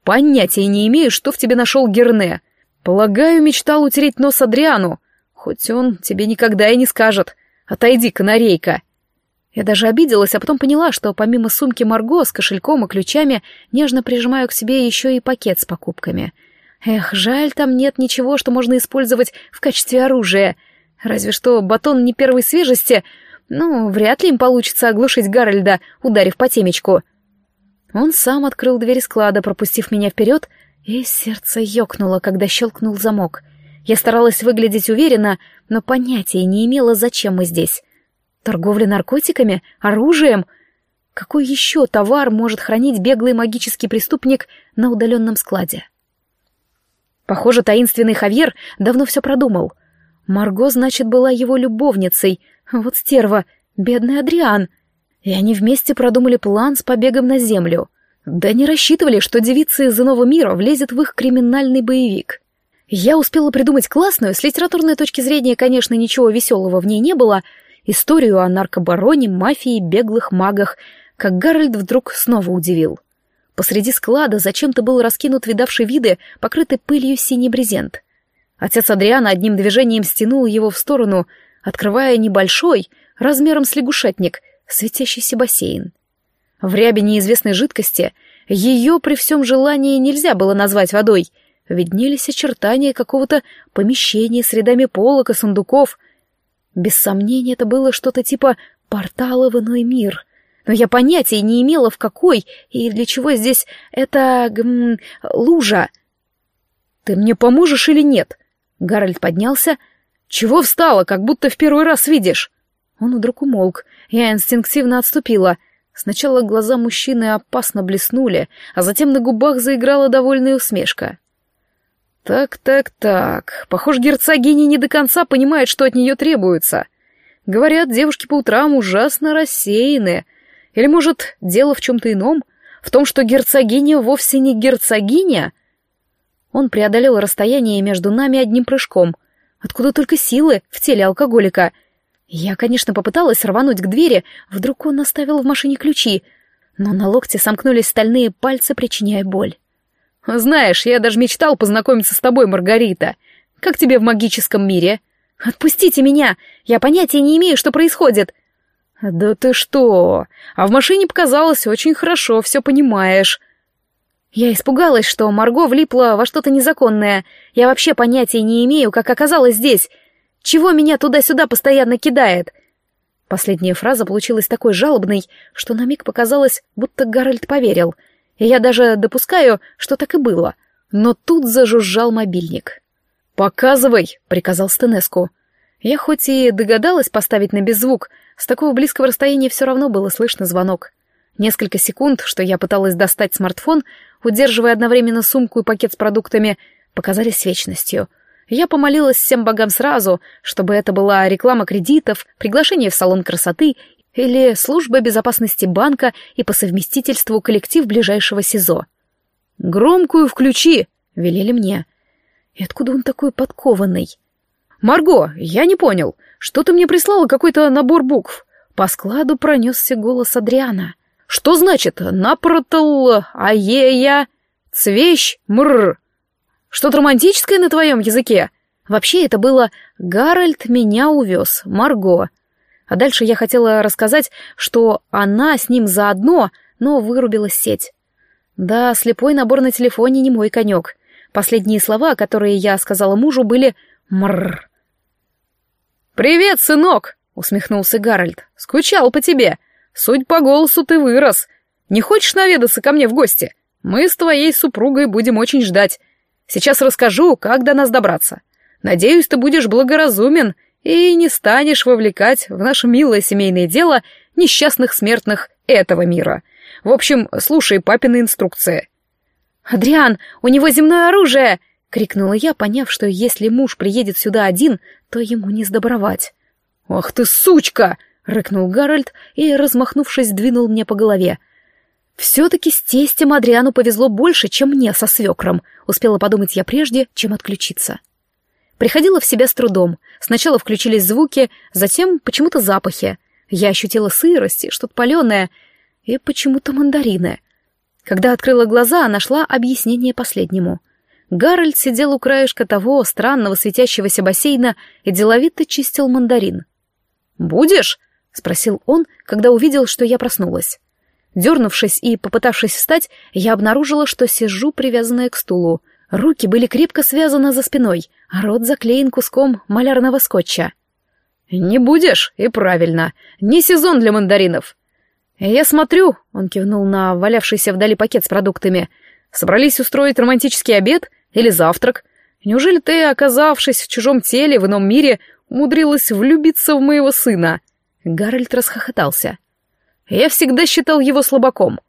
Понятия не имею, что в тебе нашел Герне. Полагаю, мечтал утереть нос Адриану, хоть он тебе никогда и не скажет. Отойди, канарейка. Я даже обиделась, а потом поняла, что помимо сумки Марго с кошельком и ключами нежно прижимаю к себе еще и пакет с покупками. Эх, жаль, там нет ничего, что можно использовать в качестве оружия. Разве что батон не первой свежести. Ну, вряд ли им получится оглушить Гарольда, ударив по темечку. Он сам открыл дверь склада, пропустив меня вперед, и сердце ёкнуло, когда щелкнул замок. Я старалась выглядеть уверенно, но понятия не имела, зачем мы здесь. Торговля наркотиками? Оружием? Какой еще товар может хранить беглый магический преступник на удаленном складе? Похоже, таинственный Хавьер давно все продумал. Марго, значит, была его любовницей. Вот стерва, бедный Адриан. И они вместе продумали план с побегом на землю. Да не рассчитывали, что девица из иного мира влезет в их криминальный боевик. Я успела придумать классную, с литературной точки зрения, конечно, ничего веселого в ней не было, историю о наркобароне, мафии, беглых магах, как Гарольд вдруг снова удивил. Посреди склада зачем-то был раскинут видавший виды, покрытый пылью синий брезент. Отец Адриана одним движением стянул его в сторону, открывая небольшой, размером с лягушатник, светящийся бассейн. В рябе неизвестной жидкости ее при всем желании нельзя было назвать водой. Виднелись очертания какого-то помещения с рядами полок и сундуков. Без сомнения, это было что-то типа портала в иной мир. Но я понятия не имела, в какой и для чего здесь эта... Гм, лужа. «Ты мне поможешь или нет?» Гарольд поднялся. «Чего встала, как будто в первый раз видишь?» Он вдруг умолк. Я инстинктивно отступила. Сначала глаза мужчины опасно блеснули, а затем на губах заиграла довольная усмешка. «Так-так-так, похоже, герцогиня не до конца понимает, что от нее требуется. Говорят, девушки по утрам ужасно рассеяны. Или, может, дело в чем-то ином? В том, что герцогиня вовсе не герцогиня?» Он преодолел расстояние между нами одним прыжком. Откуда только силы в теле алкоголика — я, конечно, попыталась рвануть к двери, вдруг он оставил в машине ключи, но на локте сомкнулись стальные пальцы, причиняя боль. «Знаешь, я даже мечтал познакомиться с тобой, Маргарита. Как тебе в магическом мире?» «Отпустите меня! Я понятия не имею, что происходит!» «Да ты что? А в машине показалось очень хорошо, все понимаешь». Я испугалась, что Марго влипла во что-то незаконное. Я вообще понятия не имею, как оказалась здесь. Чего меня туда-сюда постоянно кидает? Последняя фраза получилась такой жалобной, что на миг показалось, будто Гарольд поверил. И я даже допускаю, что так и было. Но тут зажужжал мобильник. «Показывай», — приказал Стенеску. Я хоть и догадалась поставить на беззвук, с такого близкого расстояния все равно было слышно звонок. Несколько секунд, что я пыталась достать смартфон, удерживая одновременно сумку и пакет с продуктами, показались вечностью. Я помолилась всем богам сразу, чтобы это была реклама кредитов, приглашение в салон красоты или служба безопасности банка и по совместительству коллектив ближайшего СИЗО. «Громкую включи!» — велели мне. И откуда он такой подкованный? «Марго, я не понял, что ты мне прислала какой-то набор букв?» По складу пронесся голос Адриана. «Что значит напротл, аея, цвещ, мр? Что-то романтическое на твоем языке?» Вообще это было «Гарольд меня увез, Марго». А дальше я хотела рассказать, что она с ним заодно, но вырубилась сеть. Да, слепой набор на телефоне не мой конек. Последние слова, которые я сказала мужу, были «мррр». «Привет, сынок!» — усмехнулся Гарольд. «Скучал по тебе. Суть по голосу ты вырос. Не хочешь наведаться ко мне в гости? Мы с твоей супругой будем очень ждать. Сейчас расскажу, как до нас добраться. Надеюсь, ты будешь благоразумен и не станешь вовлекать в наше милое семейное дело несчастных смертных этого мира. В общем, слушай папины инструкции». «Адриан, у него земное оружие!» — крикнула я, поняв, что если муж приедет сюда один, то ему не сдобровать. «Ах ты сучка!» — рыкнул Гарольд и, размахнувшись, двинул мне по голове. «Все-таки с тестем Адриану повезло больше, чем мне со свекром», — успела подумать я прежде, чем отключиться. Приходила в себя с трудом. Сначала включились звуки, затем почему-то запахи. Я ощутила сырость и что-то паленое, и почему-то мандарины. Когда открыла глаза, нашла объяснение последнему. Гарольд сидел у краешка того странного светящегося бассейна и деловито чистил мандарин. «Будешь?» — спросил он, когда увидел, что я проснулась. Дернувшись и попытавшись встать, я обнаружила, что сижу, привязанная к стулу. Руки были крепко связаны за спиной, а рот заклеен куском малярного скотча. «Не будешь, и правильно. Не сезон для мандаринов». «Я смотрю», — он кивнул на валявшийся вдали пакет с продуктами, — «собрались устроить романтический обед?» Или завтрак? Неужели ты, оказавшись в чужом теле в ином мире, умудрилась влюбиться в моего сына?» Гарольд расхохотался. «Я всегда считал его слабаком.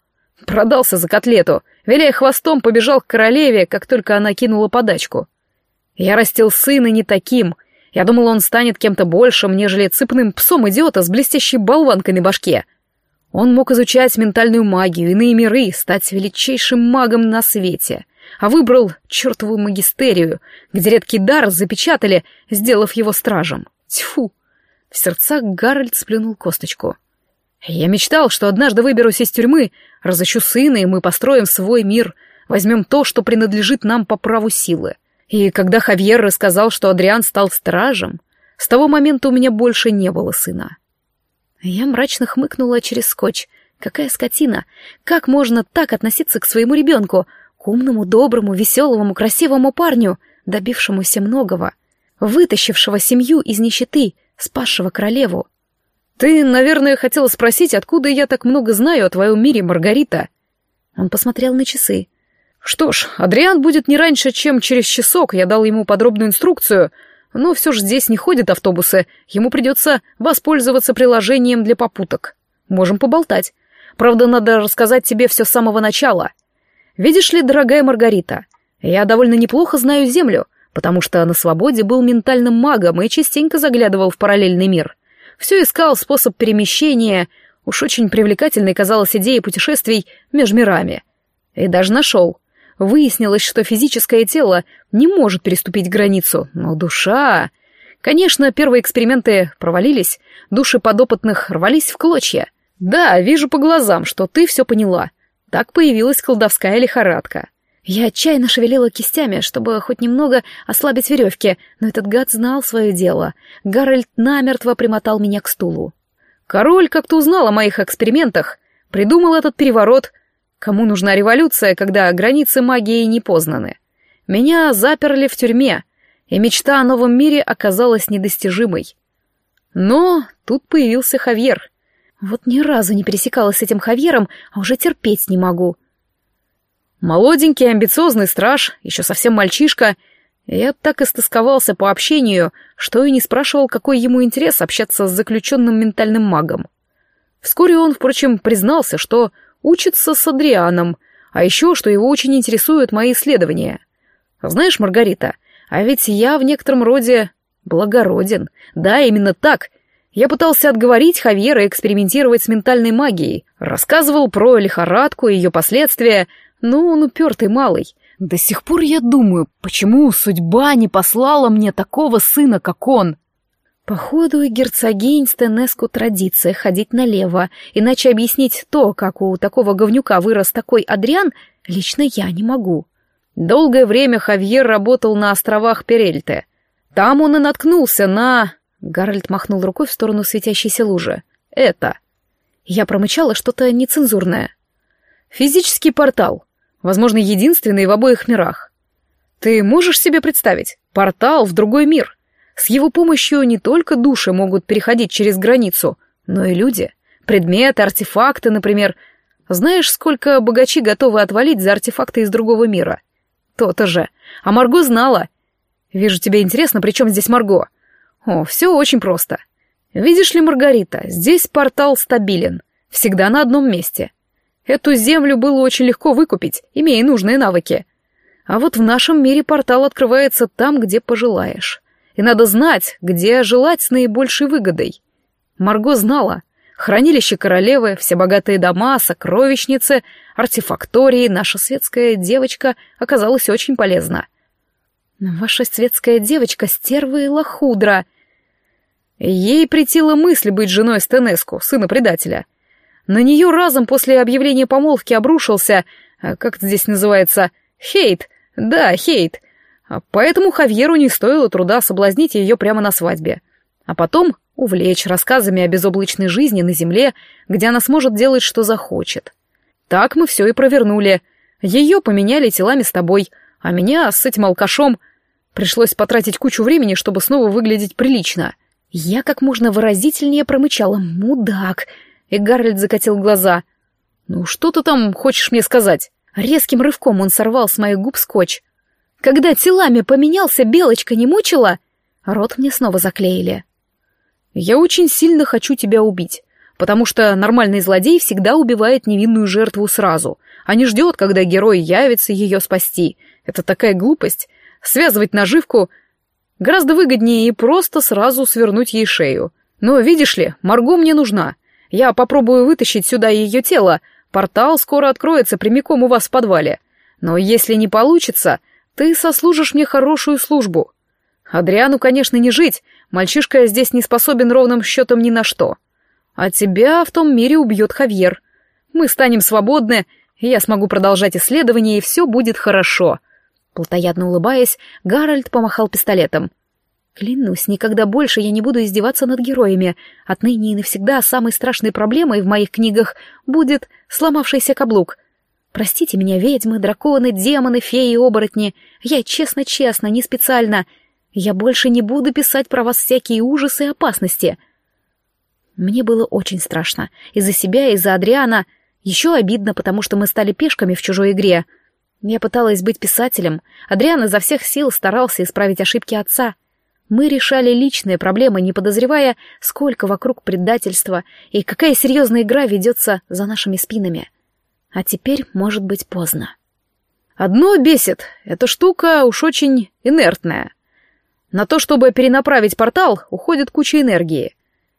Продался за котлету, виляя хвостом, побежал к королеве, как только она кинула подачку. Я растил сына не таким. Я думал, он станет кем-то большим, нежели цепным псом идиота с блестящей болванкой на башке. Он мог изучать ментальную магию, иные миры, стать величайшим магом на свете — а выбрал чертову магистерию, где редкий дар запечатали, сделав его стражем. Тьфу! В сердцах Гарольд сплюнул косточку. Я мечтал, что однажды выберусь из тюрьмы, разыщу сына, и мы построим свой мир, возьмем то, что принадлежит нам по праву силы. И когда Хавьер рассказал, что Адриан стал стражем, с того момента у меня больше не было сына. Я мрачно хмыкнула через скотч. Какая скотина! Как можно так относиться к своему ребенку? умному, доброму, веселому, красивому парню, добившемуся многого, вытащившего семью из нищеты, спасшего королеву. «Ты, наверное, хотела спросить, откуда я так много знаю о твоем мире, Маргарита?» Он посмотрел на часы. «Что ж, Адриан будет не раньше, чем через часок, я дал ему подробную инструкцию, но все же здесь не ходят автобусы, ему придется воспользоваться приложением для попуток. Можем поболтать. Правда, надо рассказать тебе все с самого начала». Видишь ли, дорогая Маргарита, я довольно неплохо знаю Землю, потому что на свободе был ментальным магом и частенько заглядывал в параллельный мир. Все искал способ перемещения, уж очень привлекательной казалась идея путешествий между мирами. И даже нашел. Выяснилось, что физическое тело не может переступить границу, но душа... Конечно, первые эксперименты провалились, души подопытных рвались в клочья. Да, вижу по глазам, что ты все поняла. Так появилась колдовская лихорадка. Я отчаянно шевелила кистями, чтобы хоть немного ослабить веревки, но этот гад знал свое дело. Гарольд намертво примотал меня к стулу. Король как-то узнал о моих экспериментах, придумал этот переворот. Кому нужна революция, когда границы магии не познаны? Меня заперли в тюрьме, и мечта о новом мире оказалась недостижимой. Но тут появился Хавьер. Вот ни разу не пересекалась с этим Хавьером, а уже терпеть не могу. Молоденький, амбициозный страж, еще совсем мальчишка. Я так истосковался по общению, что и не спрашивал, какой ему интерес общаться с заключенным ментальным магом. Вскоре он, впрочем, признался, что учится с Адрианом, а еще, что его очень интересуют мои исследования. Знаешь, Маргарита, а ведь я в некотором роде благороден. Да, именно так. Я пытался отговорить Хавьера экспериментировать с ментальной магией, рассказывал про лихорадку и ее последствия, но он упертый малый. До сих пор я думаю, почему судьба не послала мне такого сына, как он. Походу, и герцогинь Стенеску традиция ходить налево, иначе объяснить то, как у такого говнюка вырос такой Адриан, лично я не могу. Долгое время Хавьер работал на островах Перельте. Там он и наткнулся на... Гарольд махнул рукой в сторону светящейся лужи. «Это». Я промычала что-то нецензурное. «Физический портал. Возможно, единственный в обоих мирах. Ты можешь себе представить? Портал в другой мир. С его помощью не только души могут переходить через границу, но и люди. Предметы, артефакты, например. Знаешь, сколько богачи готовы отвалить за артефакты из другого мира? То-то же. А Марго знала. Вижу, тебе интересно, при чем здесь Марго? О, все очень просто. Видишь ли, Маргарита, здесь портал стабилен. Всегда на одном месте. Эту землю было очень легко выкупить, имея нужные навыки. А вот в нашем мире портал открывается там, где пожелаешь. И надо знать, где желать с наибольшей выгодой. Марго знала, Хранилище королевы, все богатые дома, сокровищницы, артефактории, наша светская девочка оказалась очень полезна. Ваша светская девочка — стерва и лохудра. Ей притила мысль быть женой Стенеску, сына предателя. На нее разом после объявления помолвки обрушился, э, как это здесь называется, хейт. Да, хейт. Поэтому Хавьеру не стоило труда соблазнить ее прямо на свадьбе. А потом увлечь рассказами о безоблачной жизни на земле, где она сможет делать, что захочет. Так мы все и провернули. Ее поменяли телами с тобой, а меня с этим алкашом пришлось потратить кучу времени, чтобы снова выглядеть прилично. Я как можно выразительнее промычала «мудак», и Гарольд закатил глаза. «Ну что ты там хочешь мне сказать?» Резким рывком он сорвал с моих губ скотч. «Когда телами поменялся, Белочка не мучила?» Рот мне снова заклеили. Я очень сильно хочу тебя убить, потому что нормальный злодей всегда убивает невинную жертву сразу, а не ждет, когда герой явится ее спасти. Это такая глупость. Связывать наживку гораздо выгоднее и просто сразу свернуть ей шею. Но, видишь ли, Марго мне нужна. Я попробую вытащить сюда ее тело. Портал скоро откроется прямиком у вас в подвале. Но если не получится, ты сослужишь мне хорошую службу. Адриану, конечно, не жить, Мальчишка здесь не способен ровным счетом ни на что. А тебя в том мире убьет Хавьер. Мы станем свободны, я смогу продолжать исследования, и все будет хорошо». Платоядно улыбаясь, Гарольд помахал пистолетом. «Клянусь, никогда больше я не буду издеваться над героями. Отныне и навсегда самой страшной проблемой в моих книгах будет сломавшийся каблук. Простите меня, ведьмы, драконы, демоны, феи и оборотни. Я честно-честно, не специально. Я больше не буду писать про вас всякие ужасы и опасности. Мне было очень страшно. Из-за себя, из-за Адриана. Еще обидно, потому что мы стали пешками в чужой игре. Я пыталась быть писателем. Адриан изо всех сил старался исправить ошибки отца. Мы решали личные проблемы, не подозревая, сколько вокруг предательства и какая серьезная игра ведется за нашими спинами. А теперь может быть поздно. Одно бесит. Эта штука уж очень инертная. На то, чтобы перенаправить портал, уходит куча энергии.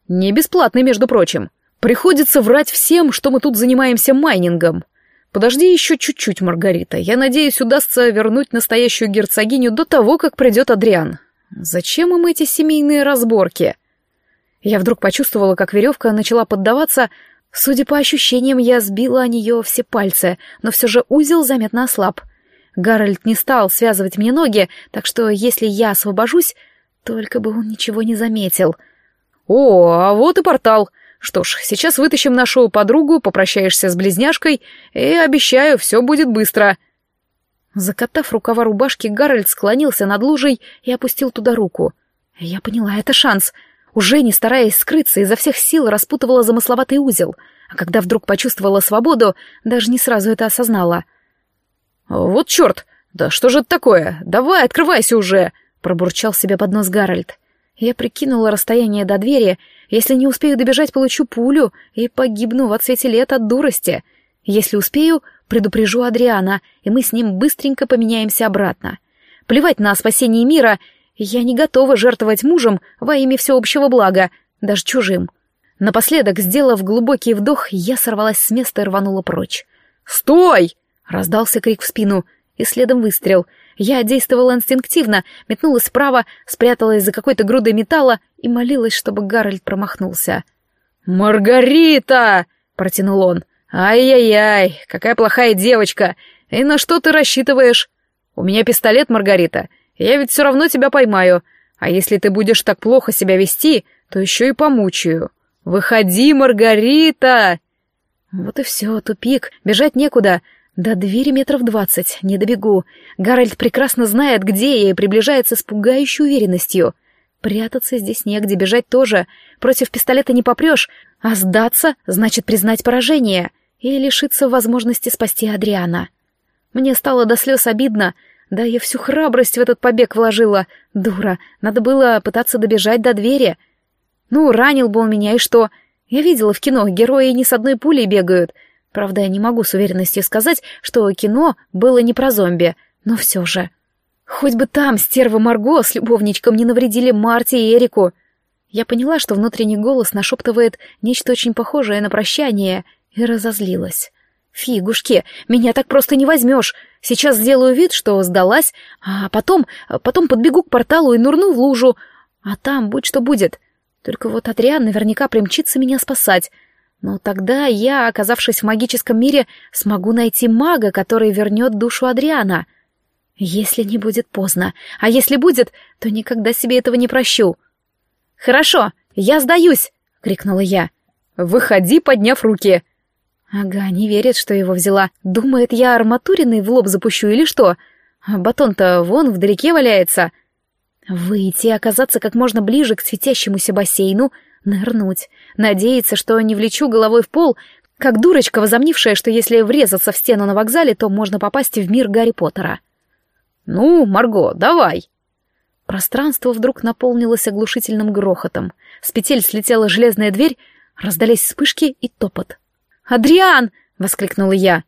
Не бесплатный, между прочим. Приходится врать всем, что мы тут занимаемся майнингом. Подожди еще чуть-чуть, Маргарита. Я надеюсь, удастся вернуть настоящую герцогиню до того, как придет Адриан. Зачем им эти семейные разборки? Я вдруг почувствовала, как веревка начала поддаваться. Судя по ощущениям, я сбила о нее все пальцы, но все же узел заметно ослаб. Гарольд не стал связывать мне ноги, так что если я освобожусь, только бы он ничего не заметил. «О, а вот и портал. Что ж, сейчас вытащим нашу подругу, попрощаешься с близняшкой, и обещаю, все будет быстро». Закатав рукава рубашки, Гарольд склонился над лужей и опустил туда руку. Я поняла, это шанс. Уже не стараясь скрыться, изо всех сил распутывала замысловатый узел, а когда вдруг почувствовала свободу, даже не сразу это осознала. «Вот черт! Да что же это такое? Давай, открывайся уже!» — пробурчал себе под нос Гарольд. Я прикинула расстояние до двери. Если не успею добежать, получу пулю и погибну в отсвете лет от дурости. Если успею, предупрежу Адриана, и мы с ним быстренько поменяемся обратно. Плевать на спасение мира, я не готова жертвовать мужем во имя всеобщего блага, даже чужим. Напоследок, сделав глубокий вдох, я сорвалась с места и рванула прочь. «Стой!» — раздался крик в спину, и следом выстрел — я действовала инстинктивно, метнулась вправо, спряталась за какой-то грудой металла и молилась, чтобы Гарольд промахнулся. «Маргарита!» — протянул он. «Ай-яй-яй, какая плохая девочка! И на что ты рассчитываешь? У меня пистолет, Маргарита. Я ведь все равно тебя поймаю. А если ты будешь так плохо себя вести, то еще и помучаю. Выходи, Маргарита!» Вот и все, тупик, бежать некуда. До двери метров двадцать, не добегу. Гарольд прекрасно знает, где я, и приближается с пугающей уверенностью. Прятаться здесь негде, бежать тоже. Против пистолета не попрешь, а сдаться значит признать поражение и лишиться возможности спасти Адриана. Мне стало до слез обидно, да я всю храбрость в этот побег вложила. Дура, надо было пытаться добежать до двери. Ну, ранил бы он меня, и что? Я видела в кино, герои не с одной пулей бегают — Правда, я не могу с уверенностью сказать, что кино было не про зомби, но все же. Хоть бы там стерва Марго с любовничком не навредили Марте и Эрику. Я поняла, что внутренний голос нашептывает нечто очень похожее на прощание, и разозлилась. «Фигушки, меня так просто не возьмешь. Сейчас сделаю вид, что сдалась, а потом, потом подбегу к порталу и нурну в лужу. А там будь что будет. Только вот Адриан наверняка примчится меня спасать. Но тогда я, оказавшись в магическом мире, смогу найти мага, который вернет душу Адриана. Если не будет поздно, а если будет, то никогда себе этого не прощу. «Хорошо, я сдаюсь!» — крикнула я. «Выходи, подняв руки!» Ага, не верит, что его взяла. Думает, я арматуриной в лоб запущу или что? А батон-то вон вдалеке валяется. Выйти и оказаться как можно ближе к светящемуся бассейну — Нырнуть. Надеяться, что не влечу головой в пол, как дурочка, возомнившая, что если врезаться в стену на вокзале, то можно попасть в мир Гарри Поттера. «Ну, Марго, давай!» Пространство вдруг наполнилось оглушительным грохотом. С петель слетела железная дверь, раздались вспышки и топот. «Адриан!» — воскликнула я.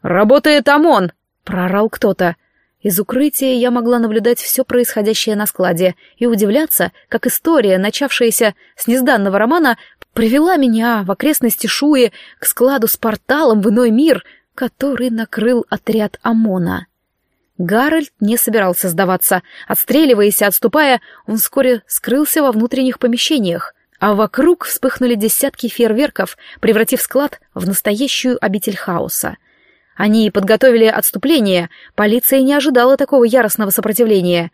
«Работает ОМОН!» — прорал кто-то. Из укрытия я могла наблюдать все происходящее на складе и удивляться, как история, начавшаяся с незданного романа, привела меня в окрестности Шуи к складу с порталом в иной мир, который накрыл отряд ОМОНа. Гарольд не собирался сдаваться. Отстреливаясь и отступая, он вскоре скрылся во внутренних помещениях, а вокруг вспыхнули десятки фейерверков, превратив склад в настоящую обитель хаоса — они подготовили отступление, полиция не ожидала такого яростного сопротивления.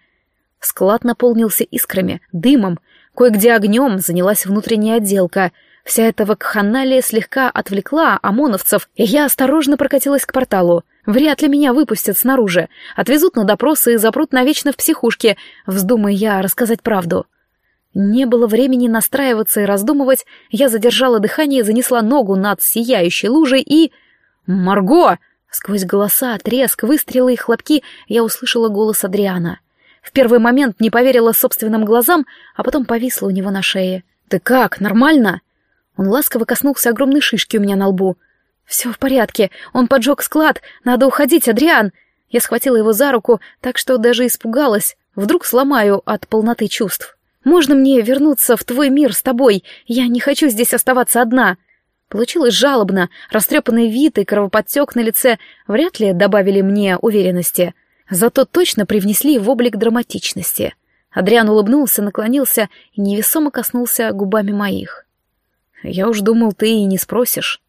Склад наполнился искрами, дымом, кое-где огнем занялась внутренняя отделка. Вся эта вакханалия слегка отвлекла ОМОНовцев, и я осторожно прокатилась к порталу. Вряд ли меня выпустят снаружи, отвезут на допросы и запрут навечно в психушке, вздумая я рассказать правду. Не было времени настраиваться и раздумывать, я задержала дыхание, занесла ногу над сияющей лужей и... «Марго!» Сквозь голоса, треск, выстрелы и хлопки я услышала голос Адриана. В первый момент не поверила собственным глазам, а потом повисла у него на шее. «Ты как, нормально?» Он ласково коснулся огромной шишки у меня на лбу. «Все в порядке, он поджег склад, надо уходить, Адриан!» Я схватила его за руку, так что даже испугалась. Вдруг сломаю от полноты чувств. «Можно мне вернуться в твой мир с тобой? Я не хочу здесь оставаться одна!» Получилось жалобно, растрепанный вид и кровоподтек на лице вряд ли добавили мне уверенности, зато точно привнесли в облик драматичности. Адриан улыбнулся, наклонился и невесомо коснулся губами моих. «Я уж думал, ты и не спросишь.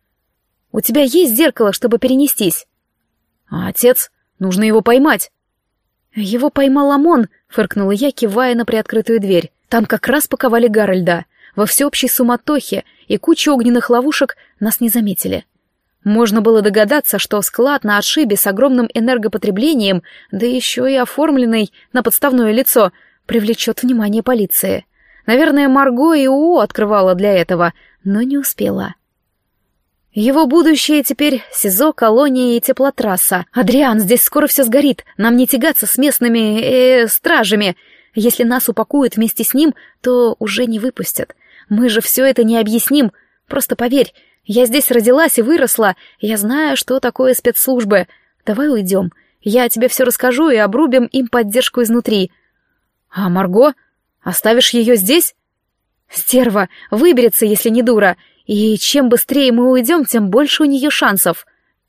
У тебя есть зеркало, чтобы перенестись?» «А отец? Нужно его поймать!» «Его поймал ОМОН!» — фыркнула я, кивая на приоткрытую дверь. «Там как раз паковали Гарольда. во всеобщей суматохе и куче огненных ловушек нас не заметили. Можно было догадаться, что склад на отшибе с огромным энергопотреблением, да еще и оформленный на подставное лицо, привлечет внимание полиции. Наверное, Марго и УО открывала для этого, но не успела. Его будущее теперь СИЗО, колония и теплотрасса. Адриан, здесь скоро все сгорит. Нам не тягаться с местными... Э, стражами. Если нас упакуют вместе с ним, то уже не выпустят. Мы же все это не объясним. Просто поверь, я здесь родилась и выросла. Я знаю, что такое спецслужбы. Давай уйдем. Я тебе все расскажу и обрубим им поддержку изнутри. А Марго? Оставишь ее здесь? Стерва, выберется, если не дура. И чем быстрее мы уйдем, тем больше у нее шансов.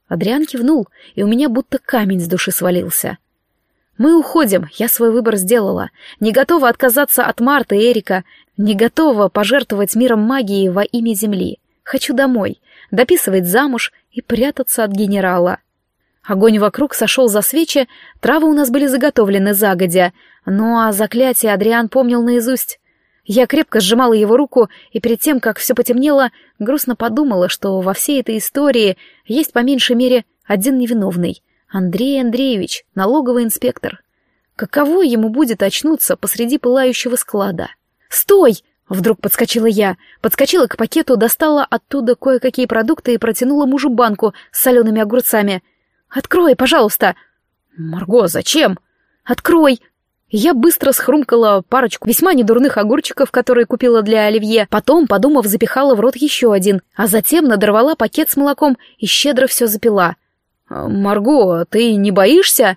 Адриан кивнул, и у меня будто камень с души свалился. Мы уходим, я свой выбор сделала. Не готова отказаться от Марты и Эрика, не готова пожертвовать миром магии во имя Земли. Хочу домой, дописывать замуж и прятаться от генерала. Огонь вокруг сошел за свечи, травы у нас были заготовлены загодя, ну а заклятие Адриан помнил наизусть. Я крепко сжимала его руку, и перед тем, как все потемнело, грустно подумала, что во всей этой истории есть по меньшей мере один невиновный — Андрей Андреевич, налоговый инспектор. Каково ему будет очнуться посреди пылающего склада? «Стой!» — вдруг подскочила я. Подскочила к пакету, достала оттуда кое-какие продукты и протянула мужу банку с солеными огурцами. «Открой, пожалуйста!» «Марго, зачем?» «Открой!» Я быстро схрумкала парочку весьма недурных огурчиков, которые купила для Оливье, потом, подумав, запихала в рот еще один, а затем надорвала пакет с молоком и щедро все запила. «А, «Марго, ты не боишься?»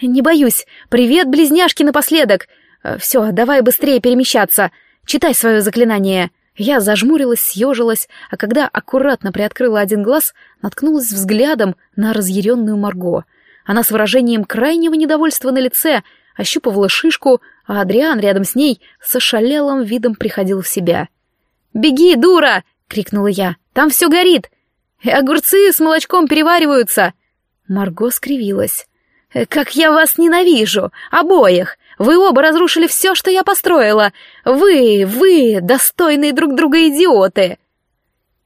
«Не боюсь. Привет, близняшки, напоследок. Э, все, давай быстрее перемещаться. Читай свое заклинание». Я зажмурилась, съежилась, а когда аккуратно приоткрыла один глаз, наткнулась взглядом на разъяренную Марго. Она с выражением крайнего недовольства на лице — ощупывала шишку, а Адриан рядом с ней с ошалелым видом приходил в себя. «Беги, дура!» — крикнула я. «Там все горит! И огурцы с молочком перевариваются!» Марго скривилась. «Э, «Как я вас ненавижу! Обоих! Вы оба разрушили все, что я построила! Вы, вы, достойные друг друга идиоты!»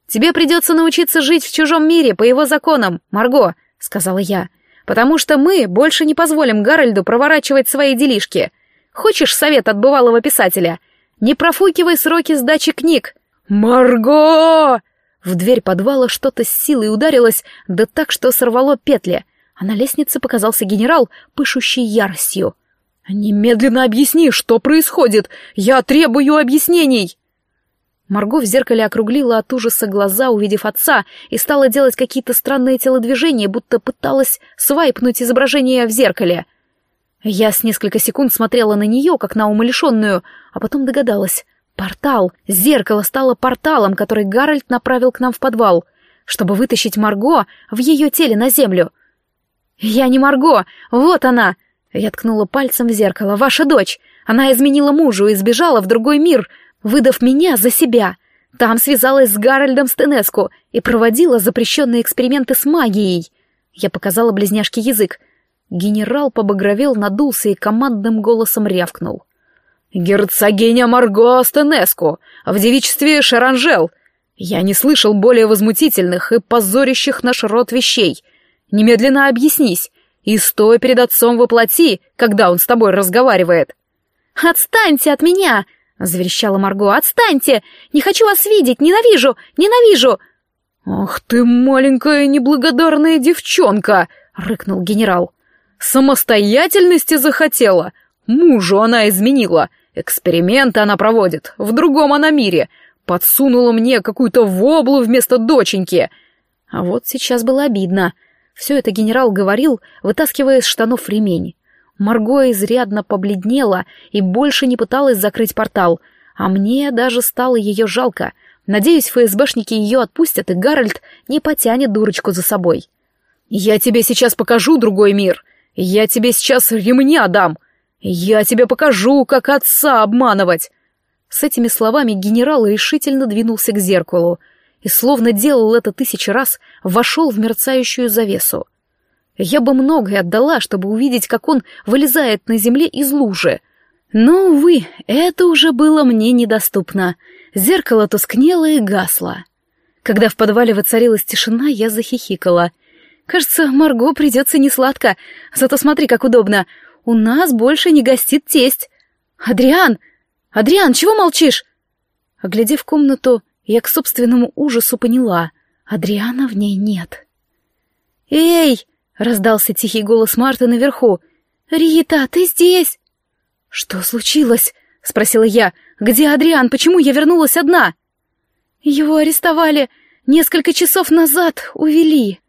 «Тебе придется научиться жить в чужом мире по его законам, Марго», — сказала я потому что мы больше не позволим Гарольду проворачивать свои делишки. Хочешь совет от бывалого писателя? Не профукивай сроки сдачи книг. Марго! В дверь подвала что-то с силой ударилось, да так, что сорвало петли, а на лестнице показался генерал, пышущий яростью. «Немедленно объясни, что происходит! Я требую объяснений!» Марго в зеркале округлила от ужаса глаза, увидев отца, и стала делать какие-то странные телодвижения, будто пыталась свайпнуть изображение в зеркале. Я с несколько секунд смотрела на нее, как на умалишенную, а потом догадалась. Портал! Зеркало стало порталом, который Гарольд направил к нам в подвал, чтобы вытащить Марго в ее теле на землю. «Я не Марго! Вот она!» Я ткнула пальцем в зеркало. «Ваша дочь! Она изменила мужу и сбежала в другой мир!» выдав меня за себя. Там связалась с Гарольдом Стенеску и проводила запрещенные эксперименты с магией. Я показала близняшке язык. Генерал побагровел, надулся и командным голосом рявкнул. «Герцогиня Марго Стенеску! В девичестве Шаранжел! Я не слышал более возмутительных и позорящих наш род вещей. Немедленно объяснись и стой перед отцом воплоти, когда он с тобой разговаривает». «Отстаньте от меня!» — заверещала Марго. «Отстаньте! Не хочу вас видеть! Ненавижу! Ненавижу!» «Ах ты, маленькая неблагодарная девчонка!» — рыкнул генерал. «Самостоятельности захотела! Мужу она изменила! Эксперименты она проводит, в другом она мире! Подсунула мне какую-то воблу вместо доченьки!» А вот сейчас было обидно. Все это генерал говорил, вытаскивая из штанов ремень. Марго изрядно побледнела и больше не пыталась закрыть портал, а мне даже стало ее жалко. Надеюсь, ФСБшники ее отпустят, и Гарольд не потянет дурочку за собой. «Я тебе сейчас покажу другой мир. Я тебе сейчас ремня дам. Я тебе покажу, как отца обманывать». С этими словами генерал решительно двинулся к зеркалу и, словно делал это тысячи раз, вошел в мерцающую завесу. Я бы многое отдала, чтобы увидеть, как он вылезает на земле из лужи. Но, увы, это уже было мне недоступно. Зеркало тускнело и гасло. Когда в подвале воцарилась тишина, я захихикала. Кажется, Марго придется несладко. Зато смотри, как удобно. У нас больше не гостит тесть. Адриан! Адриан, чего молчишь? Оглядев комнату, я к собственному ужасу поняла. Адриана в ней нет. «Эй!» — раздался тихий голос Марты наверху. «Рита, ты здесь?» «Что случилось?» — спросила я. «Где Адриан? Почему я вернулась одна?» «Его арестовали. Несколько часов назад увели».